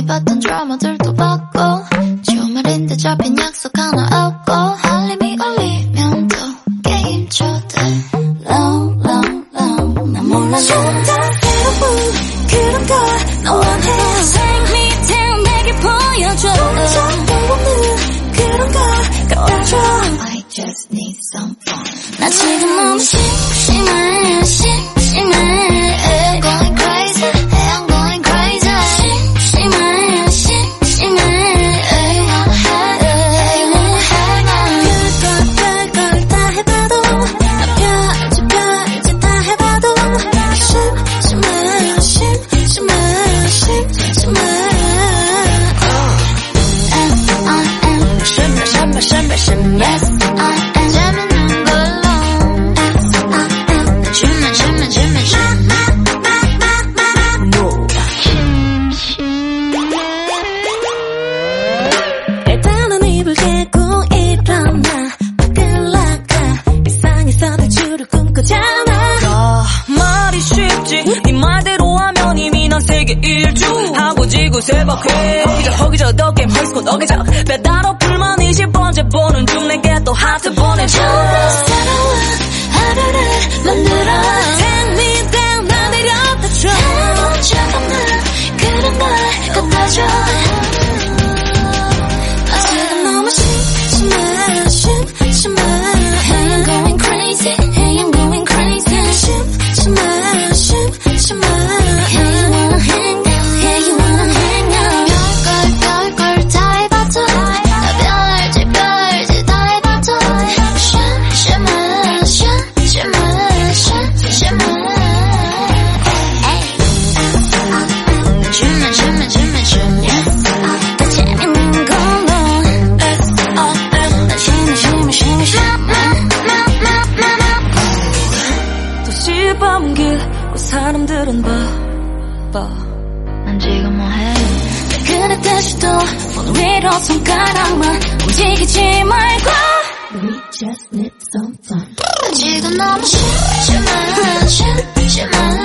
이미 봤던 드라마들도 봤고 주말인데 잡힌 약속 하나 없고 알림이 울리면 또 게임 초대. Low low low 난 몰라. 좀더 새로운 그런 걸 너만 해. 생리 태운 내게 보여줘. 그런 걸 갖다줘. I just need some fun 나 지금 너무 세계 일주. 하고 지구 세 바퀴. 허기져, 허기져, 더 게임 헐스코 너기적. 배달 어플만 20번째 보는 중 내게 또 하트 보내줘. 만들어 Take me down 나 내려다 줘 없는 그런 날 갖다줘 사람들은 바빠. 난 지금 뭐해? 그랬듯이 또 위로 손가락만 움직이지 말고. We just need some fun 난 지금 너무 심심해 심심해